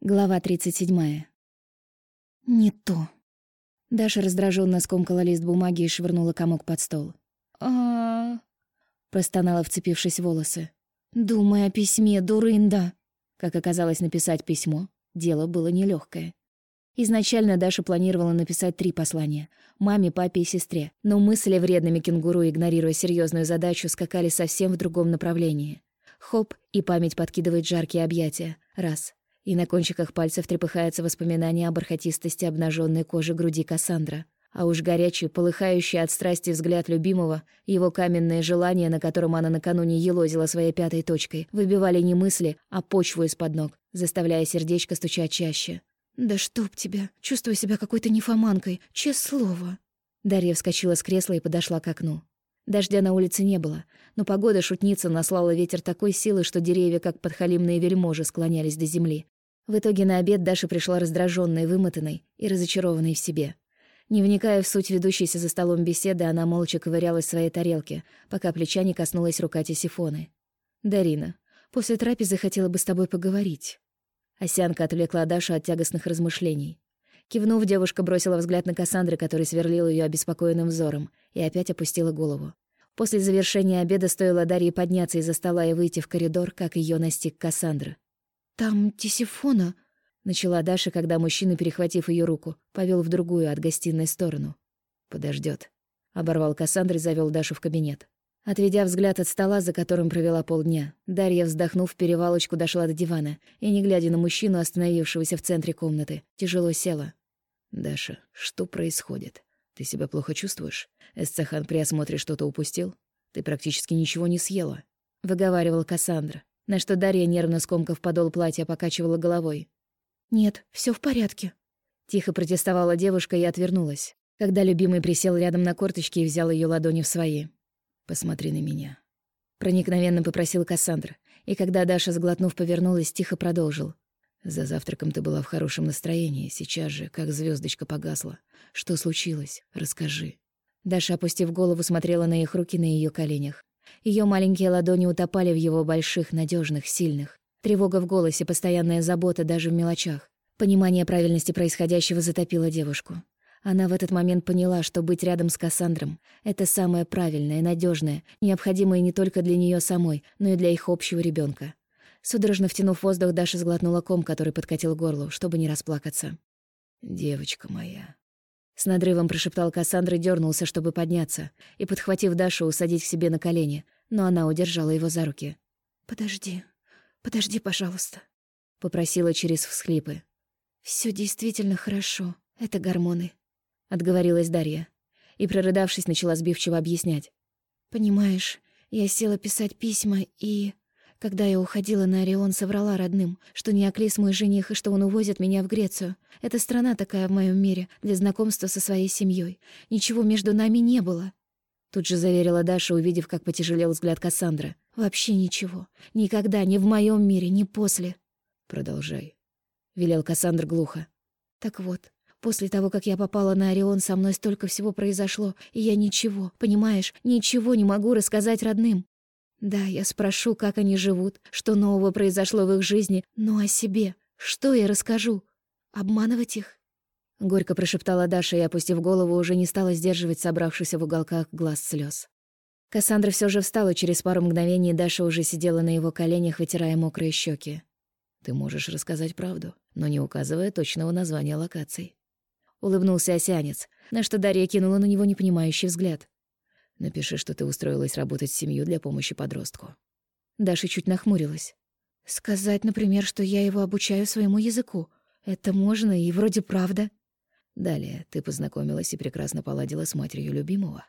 Глава 37. Не то. Даша раздраженно скомкала лист бумаги и швырнула комок под стол. а простонала, вцепившись в волосы. «Думай о письме, дурында!» Как оказалось, написать письмо — дело было нелегкое. Изначально Даша планировала написать три послания — маме, папе и сестре, но мысли вредными кенгуру, игнорируя серьезную задачу, скакали совсем в другом направлении. Хоп, и память подкидывает жаркие объятия. Раз и на кончиках пальцев трепыхается воспоминание о бархатистости обнаженной кожи груди Кассандра. А уж горячий, полыхающий от страсти взгляд любимого, его каменное желание, на котором она накануне елозила своей пятой точкой, выбивали не мысли, а почву из-под ног, заставляя сердечко стучать чаще. «Да чтоб тебя! Чувствую себя какой-то нефоманкой, честное слово!» Дарья вскочила с кресла и подошла к окну. Дождя на улице не было, но погода шутница наслала ветер такой силы, что деревья, как подхалимные вельможи, склонялись до земли. В итоге на обед Даша пришла раздраженной, вымотанной и разочарованной в себе. Не вникая в суть ведущейся за столом беседы, она молча ковырялась в своей тарелке, пока плеча не коснулась рука Тесифоны. «Дарина, после трапезы хотела бы с тобой поговорить». Осянка отвлекла Дашу от тягостных размышлений. Кивнув, девушка бросила взгляд на Кассандры, который сверлил ее обеспокоенным взором, и опять опустила голову. После завершения обеда стоило Дарье подняться из-за стола и выйти в коридор, как ее настиг Кассандра. «Там Тисифона», — начала Даша, когда мужчина, перехватив ее руку, повел в другую от гостиной сторону. Подождет, оборвал Кассандр и завел Дашу в кабинет. Отведя взгляд от стола, за которым провела полдня, Дарья, вздохнув перевалочку, дошла до дивана и, не глядя на мужчину, остановившегося в центре комнаты, тяжело села. «Даша, что происходит? Ты себя плохо чувствуешь? Эсцехан при осмотре что-то упустил? Ты практически ничего не съела», — выговаривал Кассандра на что Дарья, нервно скомкав подол платья, покачивала головой. «Нет, все в порядке». Тихо протестовала девушка и отвернулась, когда любимый присел рядом на корточки и взял ее ладони в свои. «Посмотри на меня». Проникновенно попросил Кассандра, и когда Даша, сглотнув, повернулась, тихо продолжил. «За завтраком ты была в хорошем настроении, сейчас же, как звездочка погасла. Что случилось? Расскажи». Даша, опустив голову, смотрела на их руки на ее коленях. Ее маленькие ладони утопали в его больших, надежных, сильных. Тревога в голосе, постоянная забота даже в мелочах. Понимание правильности происходящего затопило девушку. Она в этот момент поняла, что быть рядом с Кассандром — это самое правильное, надежное, необходимое не только для нее самой, но и для их общего ребенка. Судорожно втянув воздух, Даша сглотнула ком, который подкатил горло, чтобы не расплакаться. «Девочка моя», с надрывом прошептал Кассандра дернулся, чтобы подняться, и, подхватив Дашу, усадить к себе на колени, но она удержала его за руки. «Подожди, подожди, пожалуйста», — попросила через всхлипы. Все действительно хорошо, это гормоны», — отговорилась Дарья. И, прорыдавшись, начала сбивчиво объяснять. «Понимаешь, я села писать письма и...» Когда я уходила на Орион, соврала родным, что не Аклис мой жених и что он увозит меня в Грецию. Это страна такая в моем мире для знакомства со своей семьей. Ничего между нами не было. Тут же заверила Даша, увидев, как потяжелел взгляд Кассандры. «Вообще ничего. Никогда, ни в моем мире, ни после». «Продолжай», — велел Кассандр глухо. «Так вот, после того, как я попала на Орион, со мной столько всего произошло, и я ничего, понимаешь, ничего не могу рассказать родным. Да, я спрошу, как они живут, что нового произошло в их жизни, но о себе. Что я расскажу? Обманывать их? Горько прошептала Даша и, опустив голову, уже не стала сдерживать собравшихся в уголках глаз слез. Кассандра все же встала, через пару мгновений Даша уже сидела на его коленях, вытирая мокрые щеки. «Ты можешь рассказать правду, но не указывая точного названия локаций». Улыбнулся осянец, на что Дарья кинула на него непонимающий взгляд. Напиши, что ты устроилась работать в семью для помощи подростку». Даша чуть нахмурилась. «Сказать, например, что я его обучаю своему языку. Это можно и вроде правда». Далее ты познакомилась и прекрасно поладила с матерью любимого.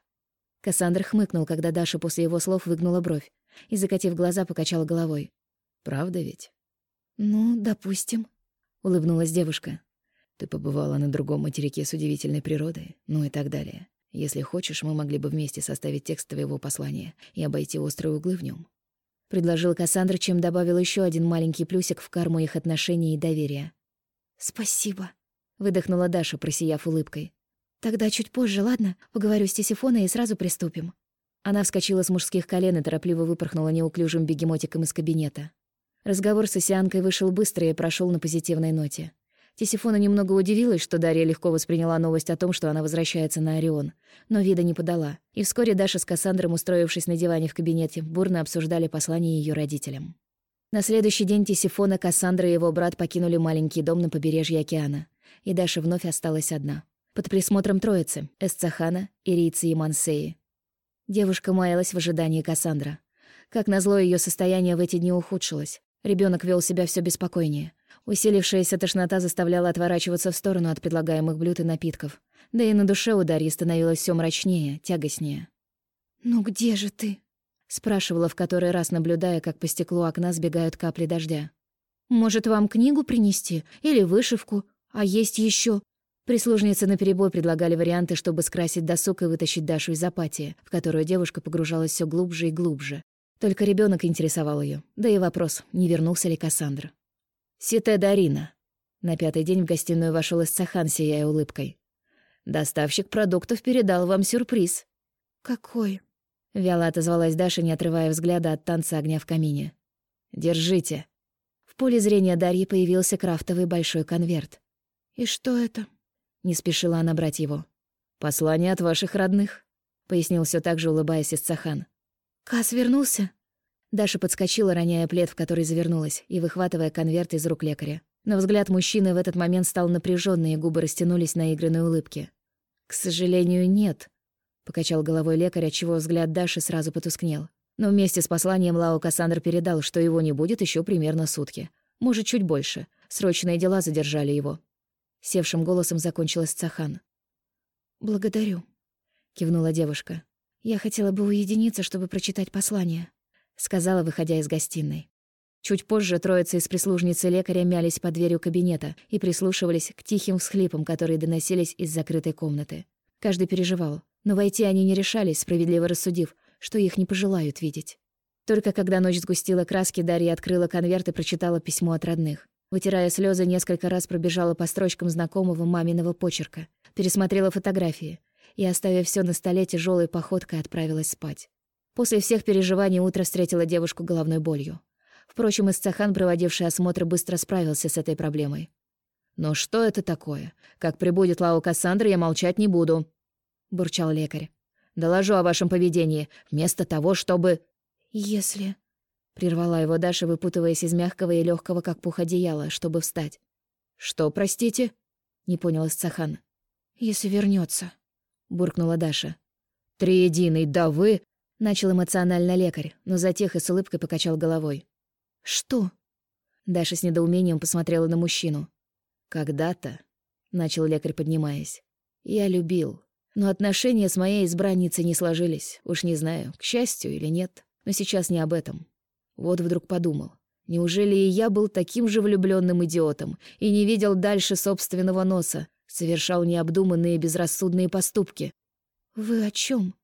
Кассандр хмыкнул, когда Даша после его слов выгнула бровь и, закатив глаза, покачала головой. «Правда ведь?» «Ну, допустим», — улыбнулась девушка. «Ты побывала на другом материке с удивительной природой, ну и так далее. Если хочешь, мы могли бы вместе составить текст твоего послания и обойти острые углы в нем. Предложил Кассандра, чем добавил еще один маленький плюсик в карму их отношений и доверия. «Спасибо», — выдохнула Даша, просияв улыбкой. «Тогда чуть позже, ладно? Поговорю с Тисифоной и сразу приступим». Она вскочила с мужских колен и торопливо выпорхнула неуклюжим бегемотиком из кабинета. Разговор с Осианкой вышел быстро и прошел на позитивной ноте. Тисифона немного удивилась, что Дарья легко восприняла новость о том, что она возвращается на Орион, но вида не подала. И вскоре Даша с Кассандром, устроившись на диване в кабинете, бурно обсуждали послание ее родителям. На следующий день Тисифона, Кассандра и его брат покинули маленький дом на побережье океана, и Даша вновь осталась одна. Под присмотром троицы — Эсцахана, Ирицы и Мансеи. Девушка маялась в ожидании Кассандра. Как назло, ее состояние в эти дни ухудшилось. Ребенок вел себя все беспокойнее. Усилившаяся тошнота заставляла отворачиваться в сторону от предлагаемых блюд и напитков. Да и на душе у Дарьи становилось все мрачнее, тягостнее. «Ну где же ты?» — спрашивала в который раз, наблюдая, как по стеклу окна сбегают капли дождя. «Может, вам книгу принести? Или вышивку? А есть еще. Прислужницы наперебой предлагали варианты, чтобы скрасить досуг и вытащить Дашу из апатии, в которую девушка погружалась все глубже и глубже. Только ребенок интересовал ее, да и вопрос, не вернулся ли Кассандра. «Сите Дарина». На пятый день в гостиную вошел Исцахан, сияя улыбкой. «Доставщик продуктов передал вам сюрприз». «Какой?» — вяло отозвалась Даша, не отрывая взгляда от танца огня в камине. «Держите». В поле зрения Дарьи появился крафтовый большой конверт. «И что это?» — не спешила она брать его. «Послание от ваших родных», — пояснил все так же, улыбаясь Исцахан. «Кас вернулся?» Даша подскочила, роняя плед, в который завернулась, и выхватывая конверт из рук лекаря. Но взгляд мужчины в этот момент стал напряженный, и губы растянулись на игранной улыбке. «К сожалению, нет», — покачал головой лекарь, отчего взгляд Даши сразу потускнел. Но вместе с посланием Лао Кассандр передал, что его не будет еще примерно сутки. Может, чуть больше. Срочные дела задержали его. Севшим голосом закончилась Цахан. «Благодарю», — кивнула девушка. «Я хотела бы уединиться, чтобы прочитать послание» сказала, выходя из гостиной. Чуть позже троица из прислужницы лекаря мялись под дверью кабинета и прислушивались к тихим всхлипам, которые доносились из закрытой комнаты. Каждый переживал, но войти они не решались, справедливо рассудив, что их не пожелают видеть. Только когда ночь сгустила краски, Дарья открыла конверт и прочитала письмо от родных. Вытирая слезы, несколько раз пробежала по строчкам знакомого маминого почерка, пересмотрела фотографии и, оставив все на столе, тяжелой походкой отправилась спать. После всех переживаний утро встретило девушку головной болью. Впрочем, Исцахан, проводивший осмотр, быстро справился с этой проблемой. «Но что это такое? Как прибудет Лао Кассандра, я молчать не буду», — бурчал лекарь. «Доложу о вашем поведении, вместо того, чтобы...» «Если...» — прервала его Даша, выпутываясь из мягкого и легкого, как пух одеяла, чтобы встать. «Что, простите?» — не понял Исцахан. «Если вернется, буркнула Даша. «Триединый, да вы...» Начал эмоционально лекарь, но затех и с улыбкой покачал головой. «Что?» Даша с недоумением посмотрела на мужчину. «Когда-то», — начал лекарь, поднимаясь, — «я любил. Но отношения с моей избранницей не сложились. Уж не знаю, к счастью или нет. Но сейчас не об этом. Вот вдруг подумал. Неужели и я был таким же влюбленным идиотом и не видел дальше собственного носа, совершал необдуманные безрассудные поступки? «Вы о чем?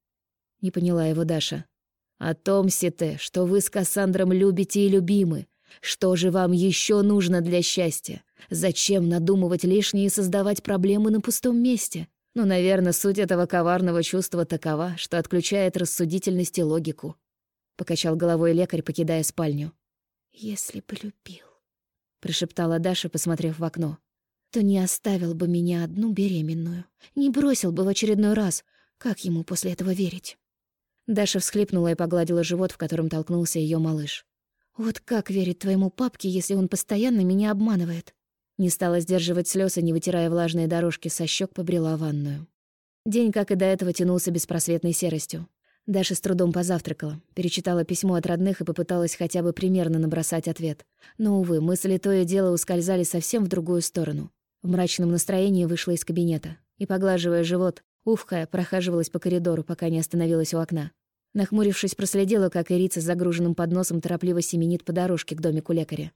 Не поняла его Даша. «О том, Сите, что вы с Кассандром любите и любимы. Что же вам еще нужно для счастья? Зачем надумывать лишнее и создавать проблемы на пустом месте? Ну, наверное, суть этого коварного чувства такова, что отключает рассудительность и логику». Покачал головой лекарь, покидая спальню. «Если бы любил», — прошептала Даша, посмотрев в окно, «то не оставил бы меня одну беременную, не бросил бы в очередной раз. Как ему после этого верить?» Даша всхлипнула и погладила живот, в котором толкнулся ее малыш. «Вот как верить твоему папке, если он постоянно меня обманывает?» Не стала сдерживать слез и, не вытирая влажные дорожки со щек, побрела ванную. День, как и до этого, тянулся беспросветной серостью. Даша с трудом позавтракала, перечитала письмо от родных и попыталась хотя бы примерно набросать ответ. Но, увы, мысли то и дело ускользали совсем в другую сторону. В мрачном настроении вышла из кабинета и, поглаживая живот, Увкая прохаживалась по коридору, пока не остановилась у окна. Нахмурившись, проследила, как Ирица с загруженным подносом торопливо семенит по дорожке к домику лекаря.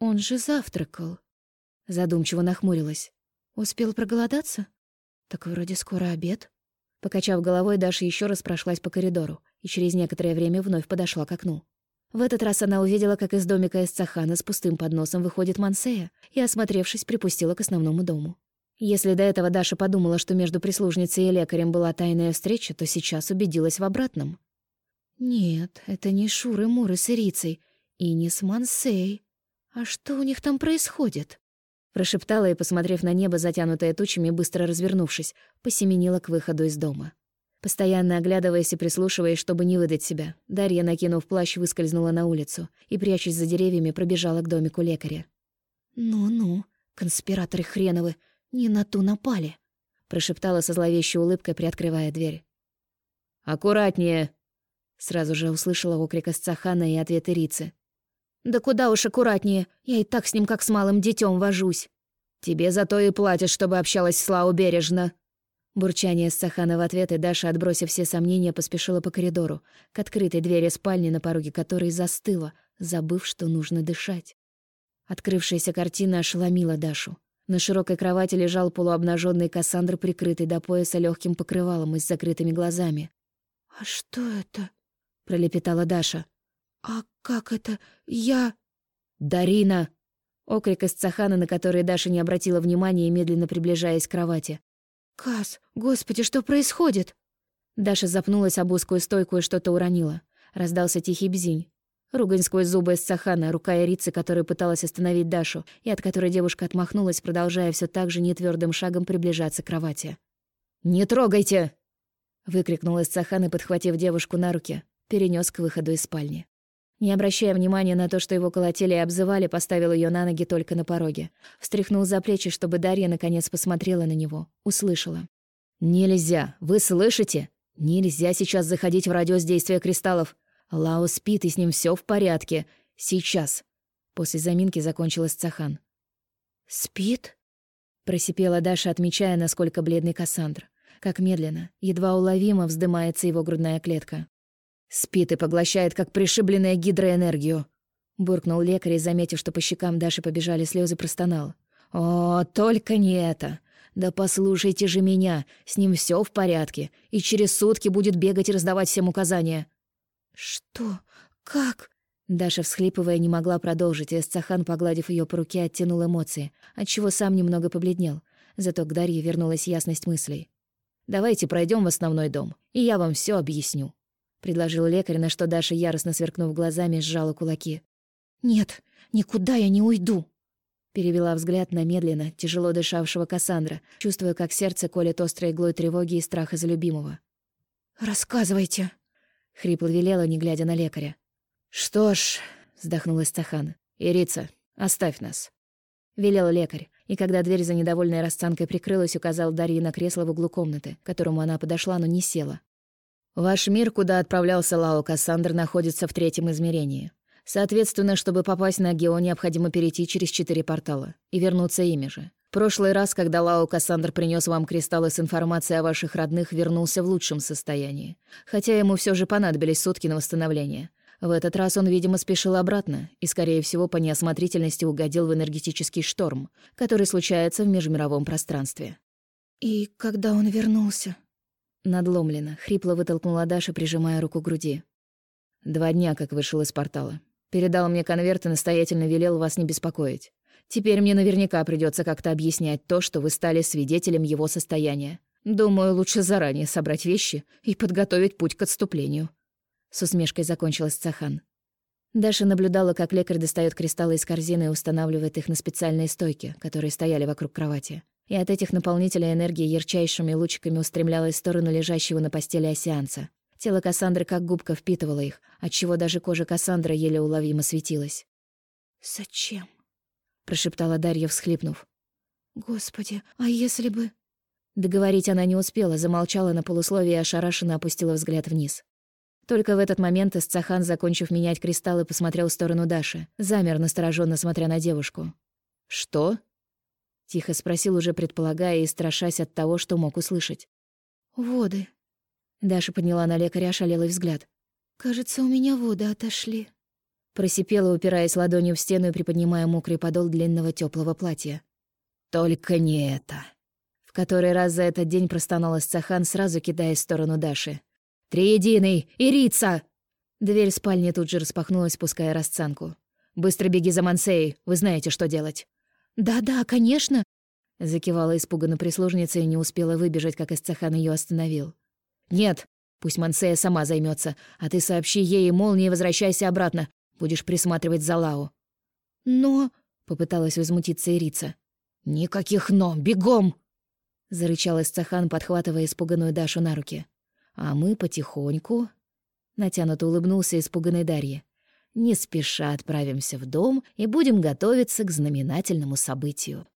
«Он же завтракал», — задумчиво нахмурилась. «Успел проголодаться? Так вроде скоро обед». Покачав головой, Даша еще раз прошлась по коридору и через некоторое время вновь подошла к окну. В этот раз она увидела, как из домика Эсцахана с пустым подносом выходит Мансея, и, осмотревшись, припустила к основному дому. Если до этого Даша подумала, что между прислужницей и лекарем была тайная встреча, то сейчас убедилась в обратном. «Нет, это не Шуры-Муры с Ирицей. И не с Мансей. А что у них там происходит? Прошептала и, посмотрев на небо, затянутое тучами, быстро развернувшись, посеменила к выходу из дома. Постоянно оглядываясь и прислушиваясь, чтобы не выдать себя, Дарья, накинув плащ, выскользнула на улицу и, прячась за деревьями, пробежала к домику лекаря. «Ну-ну, конспираторы хреновы, не на ту напали», — прошептала со зловещей улыбкой, приоткрывая дверь. «Аккуратнее!» — сразу же услышала окрик Асцахана и ответ Ирицы. «Да куда уж аккуратнее, я и так с ним как с малым детем вожусь». «Тебе зато и платят, чтобы общалась с Лау бережно», Бурчание Сахана в ответ, и Даша, отбросив все сомнения, поспешила по коридору, к открытой двери спальни, на пороге которой застыла, забыв, что нужно дышать. Открывшаяся картина ошеломила Дашу. На широкой кровати лежал полуобнаженный Кассандр, прикрытый до пояса легким покрывалом и с закрытыми глазами. «А что это?» — пролепетала Даша. «А как это? Я...» «Дарина!» Окрик из Цахана, на который Даша не обратила внимания, медленно приближаясь к кровати. «Кас, господи, что происходит?» Даша запнулась об узкую стойку и что-то уронила. Раздался тихий бзинь. Ругань сквозь зубы из Сахана, рука Ирицы, которая пыталась остановить Дашу, и от которой девушка отмахнулась, продолжая все так же нетвердым шагом приближаться к кровати. «Не трогайте!» — выкрикнул из Сахана, подхватив девушку на руки, перенес к выходу из спальни. Не обращая внимания на то, что его колотили и обзывали, поставил ее на ноги только на пороге. Встряхнул за плечи, чтобы Дарья наконец посмотрела на него. Услышала. «Нельзя! Вы слышите? Нельзя сейчас заходить в радиус действия кристаллов. Лао спит, и с ним все в порядке. Сейчас!» После заминки закончилась Цахан. «Спит?» Просипела Даша, отмечая, насколько бледный Кассандр. Как медленно, едва уловимо вздымается его грудная клетка. Спит и поглощает, как пришибленная гидроэнергию. Буркнул лекарь и, заметив, что по щекам Даши побежали слезы, простонал. «О, только не это! Да послушайте же меня, с ним все в порядке, и через сутки будет бегать и раздавать всем указания». «Что? Как?» Даша, всхлипывая, не могла продолжить, и Эсцахан, погладив ее по руке, оттянул эмоции, отчего сам немного побледнел. Зато к Дарье вернулась ясность мыслей. «Давайте пройдем в основной дом, и я вам все объясню». — предложил лекарь, на что Даша, яростно сверкнув глазами, сжала кулаки. «Нет, никуда я не уйду!» Перевела взгляд на медленно, тяжело дышавшего Кассандра, чувствуя, как сердце колет острой иглой тревоги и страха за любимого. «Рассказывайте!» — хрипло велела, не глядя на лекаря. «Что ж...» — вздохнул Истахан. «Ирица, оставь нас!» — велел лекарь, и когда дверь за недовольной расцанкой прикрылась, указал Дарье на кресло в углу комнаты, к которому она подошла, но не села, Ваш мир, куда отправлялся Лао Кассандр, находится в третьем измерении. Соответственно, чтобы попасть на Гео, необходимо перейти через четыре портала и вернуться ими же. Прошлый раз, когда Лао Кассандр принес вам кристаллы с информацией о ваших родных, вернулся в лучшем состоянии. Хотя ему все же понадобились сутки на восстановление. В этот раз он, видимо, спешил обратно и, скорее всего, по неосмотрительности угодил в энергетический шторм, который случается в межмировом пространстве. «И когда он вернулся?» Надломленно, хрипло вытолкнула Даша, прижимая руку к груди. «Два дня, как вышел из портала. Передал мне конверт и настоятельно велел вас не беспокоить. Теперь мне наверняка придется как-то объяснять то, что вы стали свидетелем его состояния. Думаю, лучше заранее собрать вещи и подготовить путь к отступлению». С усмешкой закончилась Цахан. Даша наблюдала, как лекарь достает кристаллы из корзины и устанавливает их на специальные стойки, которые стояли вокруг кровати и от этих наполнителей энергии ярчайшими лучиками устремлялась в сторону лежащего на постели осеанца. Тело Кассандры как губка впитывало их, отчего даже кожа Кассандры еле уловимо светилась. «Зачем?» — прошептала Дарья, всхлипнув. «Господи, а если бы...» Договорить она не успела, замолчала на полусловие и ошарашенно опустила взгляд вниз. Только в этот момент Эсцахан, закончив менять кристаллы, посмотрел в сторону Даши, замер, настороженно смотря на девушку. «Что?» Тихо спросил, уже предполагая и страшась от того, что мог услышать. «Воды». Даша подняла на лекаря ошалелый взгляд. «Кажется, у меня воды отошли». Просипела, упираясь ладонью в стену и приподнимая мокрый подол длинного теплого платья. «Только не это!» В который раз за этот день простонал Исцахан, сразу кидаясь в сторону Даши. «Триединый! Ирица!» Дверь спальни тут же распахнулась, пуская расцанку. «Быстро беги за Мансеей, вы знаете, что делать». «Да-да, конечно!» Закивала испуганно прислужница и не успела выбежать, как Эсцахан ее остановил. «Нет, пусть Мансея сама займется, а ты сообщи ей и молнии возвращайся обратно. Будешь присматривать за Лао». «Но...» — попыталась возмутиться Ирица. «Никаких «но». Бегом!» — зарычал Эсцахан, подхватывая испуганную Дашу на руки. А мы потихоньку... Натянуто улыбнулся испуганной Дарье. Не спеша отправимся в дом и будем готовиться к знаменательному событию.